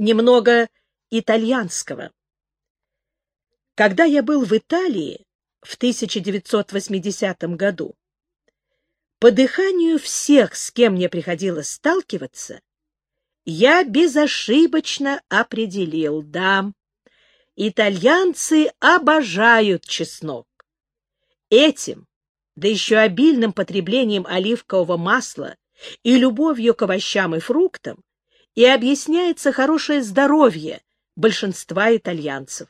немного итальянского. Когда я был в Италии в 1980 году, по дыханию всех, с кем мне приходилось сталкиваться, я безошибочно определил, да, итальянцы обожают чеснок. Этим, да еще обильным потреблением оливкового масла и любовью к овощам и фруктам, и объясняется хорошее здоровье большинства итальянцев.